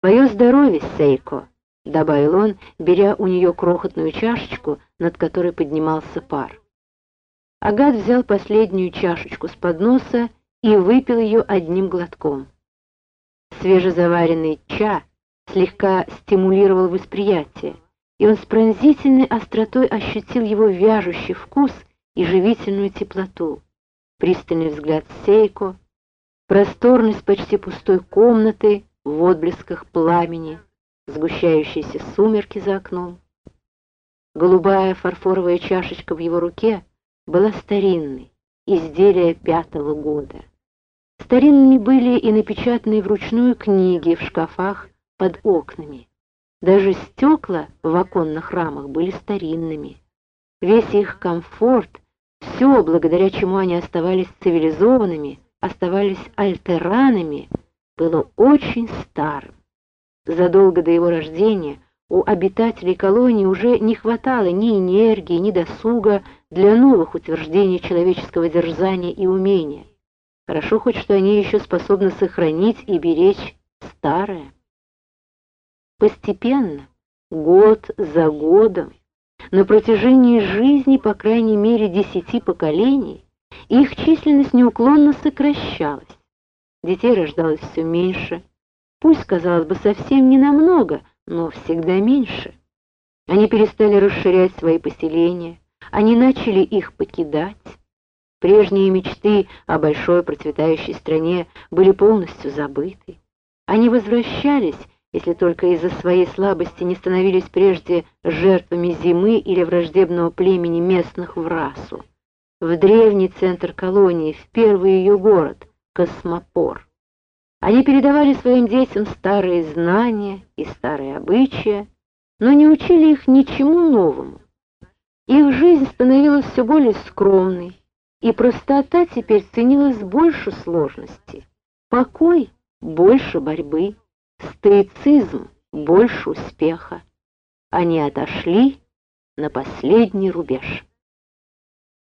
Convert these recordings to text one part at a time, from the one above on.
«Твое здоровье, Сейко!» — добавил он, беря у нее крохотную чашечку, над которой поднимался пар. Агат взял последнюю чашечку с подноса и выпил ее одним глотком. Свежезаваренный ча слегка стимулировал восприятие, и он с пронзительной остротой ощутил его вяжущий вкус и живительную теплоту. Пристальный взгляд Сейко, просторность почти пустой комнаты в отблесках пламени, сгущающиеся сумерки за окном. Голубая фарфоровая чашечка в его руке была старинной, изделие пятого года. Старинными были и напечатанные вручную книги в шкафах под окнами. Даже стекла в оконных рамах были старинными. Весь их комфорт, все, благодаря чему они оставались цивилизованными, оставались альтеранами, было очень старым. Задолго до его рождения у обитателей колонии уже не хватало ни энергии, ни досуга для новых утверждений человеческого дерзания и умения. Хорошо хоть, что они еще способны сохранить и беречь старое. Постепенно, год за годом, на протяжении жизни, по крайней мере, десяти поколений, их численность неуклонно сокращалась. Детей рождалось все меньше, пусть, казалось бы, совсем не намного, но всегда меньше. Они перестали расширять свои поселения, они начали их покидать. Прежние мечты о большой процветающей стране были полностью забыты. Они возвращались, если только из-за своей слабости не становились прежде жертвами зимы или враждебного племени местных в расу. В древний центр колонии, в первый ее город, Космопор. Они передавали своим детям старые знания и старые обычаи, но не учили их ничему новому. Их жизнь становилась все более скромной, и простота теперь ценилась больше сложности, покой больше борьбы, стоицизм больше успеха. Они отошли на последний рубеж.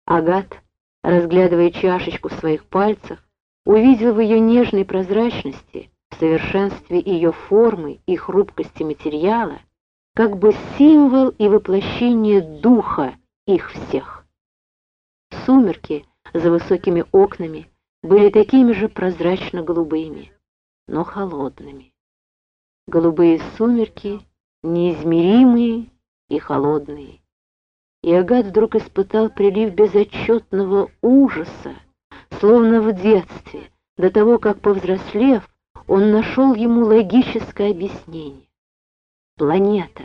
Агат, разглядывая чашечку в своих пальцах, увидел в ее нежной прозрачности, в совершенстве ее формы и хрупкости материала, как бы символ и воплощение духа их всех. Сумерки за высокими окнами были такими же прозрачно-голубыми, но холодными. Голубые сумерки, неизмеримые и холодные. И Агат вдруг испытал прилив безотчетного ужаса, словно в детстве, до того, как, повзрослев, он нашел ему логическое объяснение. Планета,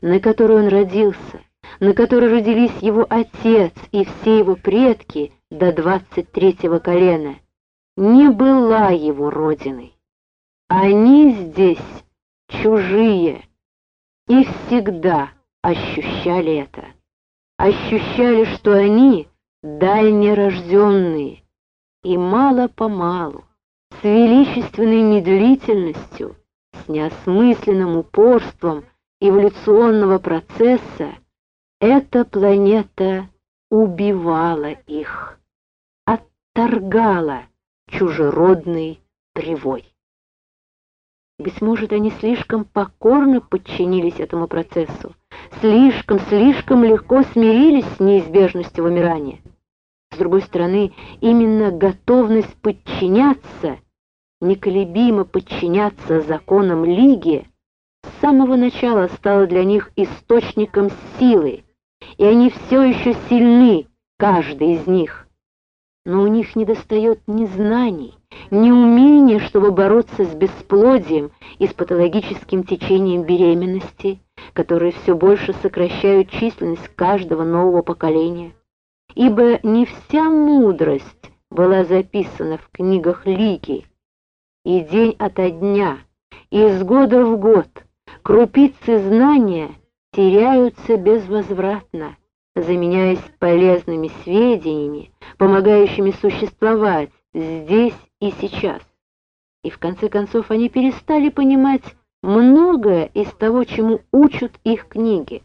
на которой он родился, на которой родились его отец и все его предки до двадцать третьего колена, не была его родиной. Они здесь чужие и всегда ощущали это. Ощущали, что они дальнерожденные, и мало-помалу, с величественной медлительностью, с неосмысленным упорством эволюционного процесса эта планета убивала их, отторгала чужеродный привой. Быть может, они слишком покорно подчинились этому процессу, слишком-слишком легко смирились с неизбежностью вымирания. Другой стороны, именно готовность подчиняться, неколебимо подчиняться законам Лиги, с самого начала стала для них источником силы, и они все еще сильны, каждый из них. Но у них недостает ни знаний, ни умения, чтобы бороться с бесплодием и с патологическим течением беременности, которые все больше сокращают численность каждого нового поколения. Ибо не вся мудрость была записана в книгах Лики, и день ото дня, и из года в год крупицы знания теряются безвозвратно, заменяясь полезными сведениями, помогающими существовать здесь и сейчас. И в конце концов они перестали понимать многое из того, чему учат их книги,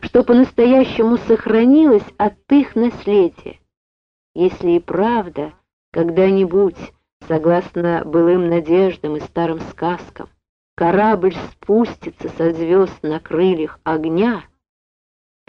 что по-настоящему сохранилось от их наследия. Если и правда когда-нибудь, согласно былым надеждам и старым сказкам, корабль спустится со звезд на крыльях огня,